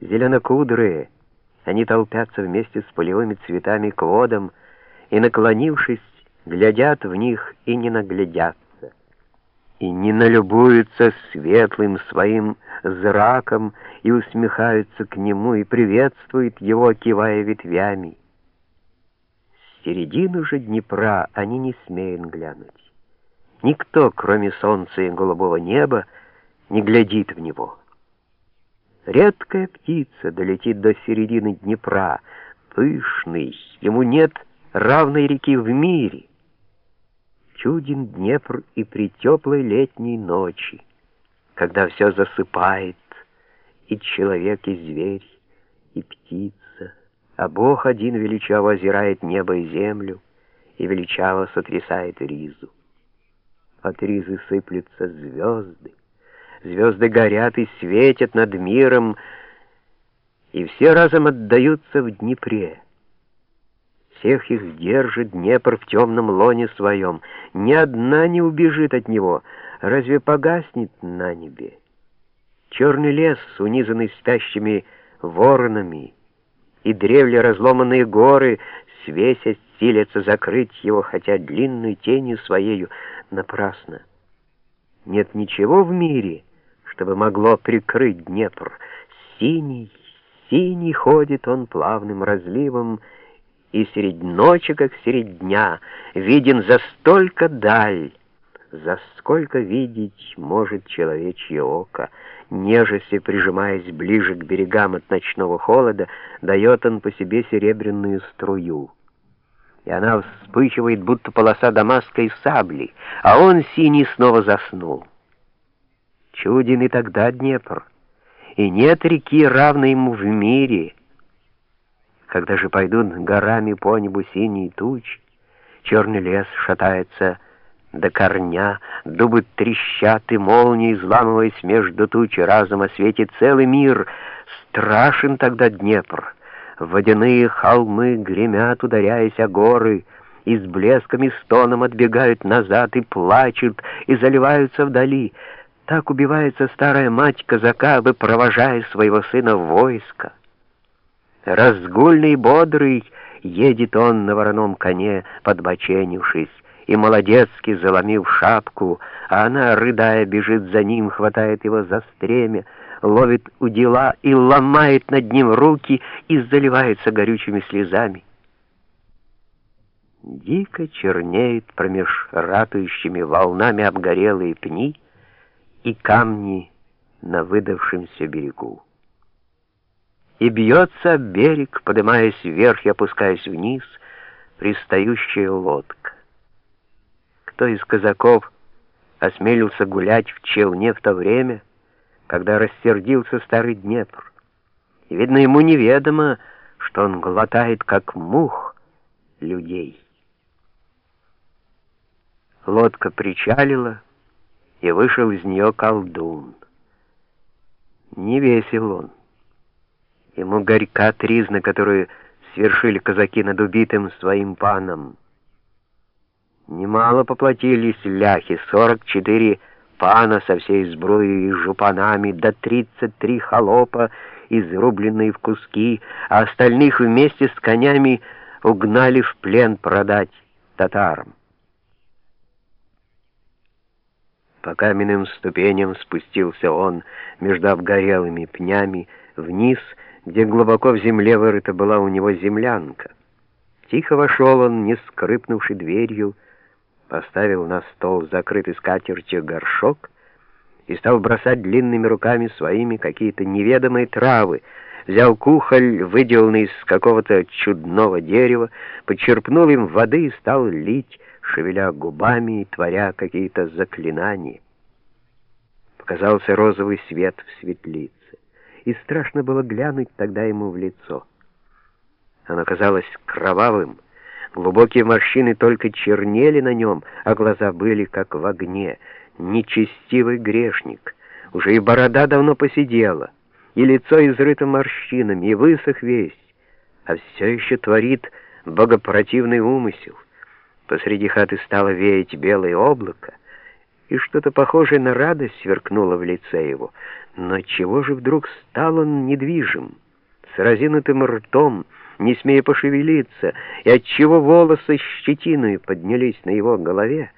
Зеленокудрые, они толпятся вместе с полевыми цветами к водам и, наклонившись, глядят в них и не наглядятся, и не налюбуются светлым своим зраком и усмехаются к нему и приветствуют его, кивая ветвями. С середины же Днепра они не смеют глянуть. Никто, кроме солнца и голубого неба, не глядит в него. Редкая птица долетит до середины Днепра, пышный, ему нет равной реки в мире. Чуден Днепр и при теплой летней ночи, когда все засыпает, и человек, и зверь, и птица, а Бог один величаво озирает небо и землю и величаво сотрясает ризу. От ризы сыплются звезды, звезды горят и светят над миром, и все разом отдаются в Днепре. Всех их держит Днепр в темном лоне своем, ни одна не убежит от него, разве погаснет на небе? Черный лес, унизанный спящими воронами, и древле разломанные горы, свесясь, силятся закрыть его, хотя длинной тенью своею напрасно. Нет ничего в мире, чтобы могло прикрыть Днепр. Синий, синий ходит он плавным разливом, и средь ночи, как средь дня, виден за столько даль, за сколько видеть может человечье око. Нежесть прижимаясь ближе к берегам от ночного холода, дает он по себе серебряную струю. И она вспыхивает, будто полоса дамасской сабли, а он синий снова заснул. Чуден и тогда Днепр, и нет реки, равной ему в мире. Когда же пойдут горами по небу синие тучи, черный лес шатается до корня, дубы трещат и молнии, изламываясь между тучи, разом осветит целый мир. Страшен тогда Днепр. Водяные холмы гремят, ударяясь о горы, и с блеском и стоном отбегают назад и плачут, и заливаются вдали — так убивается старая мать казака, бы провожая своего сына в войско. Разгульный и бодрый едет он на вороном коне, подбоченившись, и молодецки заломив шапку, а она, рыдая, бежит за ним, хватает его за стремя, ловит у дела и ломает над ним руки и заливается горючими слезами. Дико чернеет промеж ратующими волнами обгорелые пни, и камни на выдавшемся берегу. И бьется берег, поднимаясь вверх и опускаясь вниз, пристающая лодка. Кто из казаков осмелился гулять в челне в то время, когда рассердился старый Днепр? И, видно, ему неведомо, что он глотает, как мух, людей. Лодка причалила, и вышел из нее колдун. Не весел он. Ему горька тризна, которую свершили казаки над убитым своим паном. Немало поплатились ляхи, сорок четыре пана со всей сбруей и жупанами, до тридцать три холопа, изрубленные в куски, а остальных вместе с конями угнали в плен продать татарам. По каменным ступеням спустился он между обгорелыми пнями вниз, где глубоко в земле вырыта была у него землянка. Тихо вошел он, не скрипнувши дверью, поставил на стол закрытый скатертью горшок и стал бросать длинными руками своими какие-то неведомые травы, взял кухоль, выделанный из какого-то чудного дерева, подчерпнул им воды и стал лить, шевеля губами и творя какие-то заклинания. Показался розовый свет в светлице, и страшно было глянуть тогда ему в лицо. Оно казалось кровавым, глубокие морщины только чернели на нем, а глаза были как в огне. Нечестивый грешник, уже и борода давно посидела, и лицо изрыто морщинами, и высох весь, а все еще творит богопротивный умысел — Посреди хаты стало веять белое облако, и что-то похожее на радость сверкнуло в лице его. Но чего же вдруг стал он недвижим, с разинутым ртом, не смея пошевелиться, и отчего волосы щетиной поднялись на его голове,